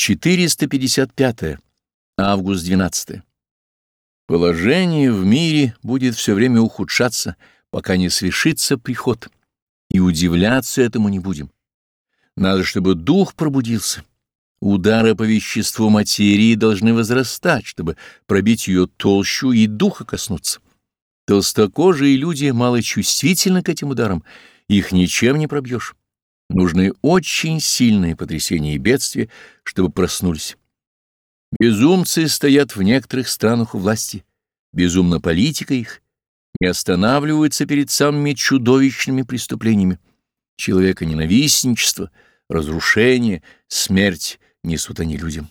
455. Август 12. Положение в мире будет все время ухудшаться, пока не свершится приход, и удивляться этому не будем. Надо, чтобы дух пробудился. Удары по веществу материи должны возрастать, чтобы пробить ее толщу и духа коснуться. Толстокожие люди малочувствительны к этим ударам, их ничем не пробьешь. Нужны очень сильные потрясения и бедствия, чтобы проснулись. Безумцы стоят в некоторых странах у власти. Безумна политика их. Не останавливаются перед самыми чудовищными преступлениями. Человека ненавистничество, разрушение, смерть несут они людям.